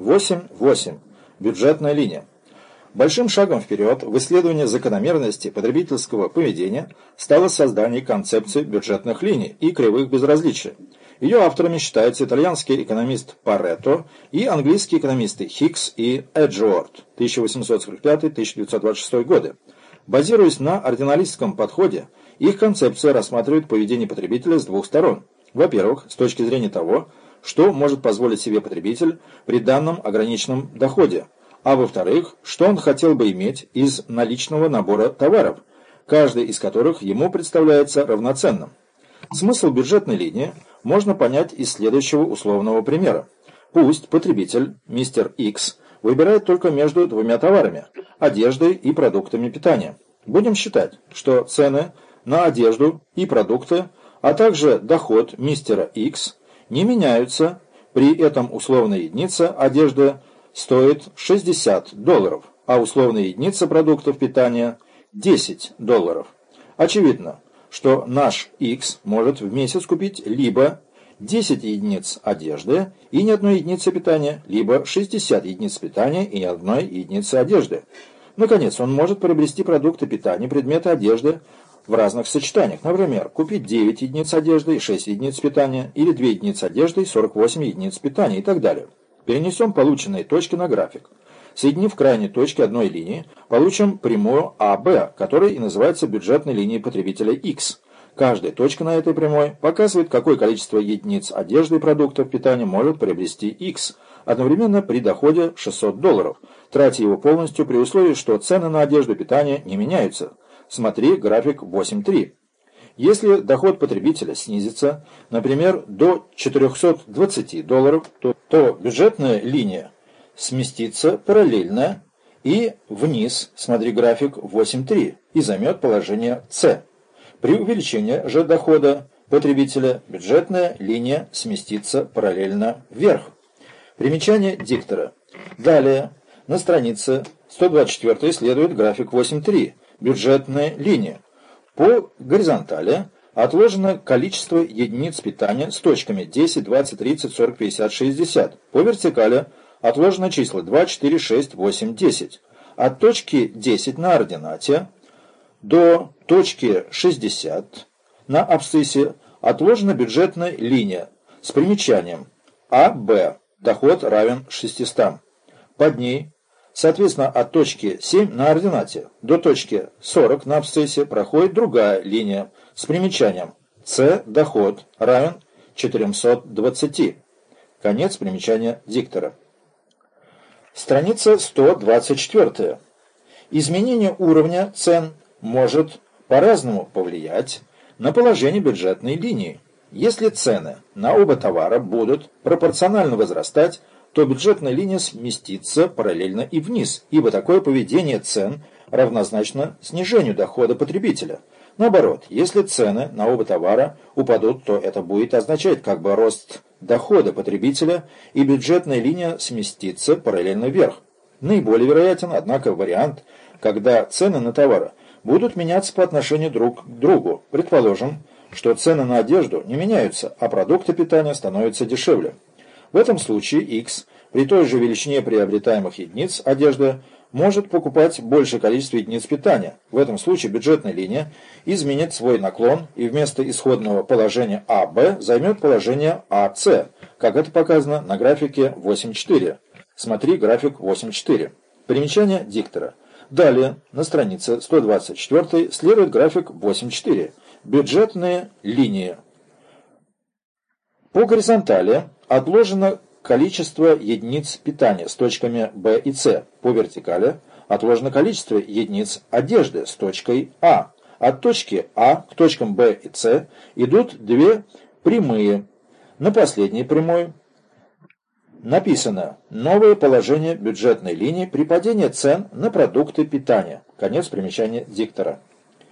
8.8. Бюджетная линия. Большим шагом вперед в исследовании закономерности потребительского поведения стало создание концепции бюджетных линий и кривых безразличия. Ее авторами считаются итальянский экономист Паретто и английские экономисты Хикс и Эджуорт 1845-1926 годы. Базируясь на ординалистском подходе, их концепция рассматривает поведение потребителя с двух сторон. Во-первых, с точки зрения того, что может позволить себе потребитель при данном ограниченном доходе, а во-вторых, что он хотел бы иметь из наличного набора товаров, каждый из которых ему представляется равноценным. Смысл бюджетной линии можно понять из следующего условного примера. Пусть потребитель, мистер X, выбирает только между двумя товарами – одеждой и продуктами питания. Будем считать, что цены на одежду и продукты, а также доход мистера X не меняются, при этом условная единица одежды стоит 60 долларов, а условная единица продуктов питания – 10 долларов. Очевидно, что наш X может в месяц купить либо 10 единиц одежды и ни одной единицы питания, либо 60 единиц питания и ни одной единицы одежды. Наконец, он может приобрести продукты питания, предметы одежды в разных сочетаниях. Например, купить 9 единиц одежды и 6 единиц питания, или 2 единицы одежды и 48 единиц питания и так далее. Перенесем полученные точки на график. Соединив крайние точки одной линии, получим прямую АБ, которая и называется бюджетной линией потребителя X. Каждая точка на этой прямой показывает, какое количество единиц одежды и продуктов питания может приобрести X, одновременно при доходе 600 долларов, тратя его полностью при условии, что цены на одежду и питание не меняются. Смотри график 8.3. Если доход потребителя снизится, например, до 420 долларов, то, то бюджетная линия сместится параллельно и вниз, смотри график 8.3, и займет положение С. При увеличении же дохода потребителя бюджетная линия сместится параллельно вверх. Примечание диктора. Далее, на странице 124 следует график 8.3 бюджетная линия. По горизонтали отложено количество единиц питания с точками 10, 20, 30, 40, 50, 60. По вертикали отложено числа 2, 4, 6, 8, 10. От точки 10 на ординате до точки 60 на абсциссе отложена бюджетная линия с примечанием АБ. Доход равен 600. Под ней Соответственно, от точки 7 на ординате до точки 40 на абсциссе проходит другая линия с примечанием С доход равен 420. Конец примечания диктора. Страница 124. Изменение уровня цен может по-разному повлиять на положение бюджетной линии. Если цены на оба товара будут пропорционально возрастать, то бюджетная линия сместится параллельно и вниз, ибо такое поведение цен равнозначно снижению дохода потребителя. Наоборот, если цены на оба товара упадут, то это будет означать как бы рост дохода потребителя, и бюджетная линия сместится параллельно вверх. Наиболее вероятен, однако, вариант, когда цены на товары будут меняться по отношению друг к другу. Предположим, что цены на одежду не меняются, а продукты питания становятся дешевле. В этом случае X при той же величине приобретаемых единиц одежды может покупать большее количество единиц питания. В этом случае бюджетная линия изменит свой наклон и вместо исходного положения АБ займет положение АС, как это показано на графике 8.4. Смотри график 8.4. Примечание диктора. Далее, на странице 124 следует график 8.4. Бюджетные линии. По горизонтали отложено количество единиц питания с точками B и C. По вертикали отложено количество единиц одежды с точкой А. От точки А к точкам B и C идут две прямые. На последней прямой написано «Новое положение бюджетной линии при падении цен на продукты питания». Конец примечания диктора.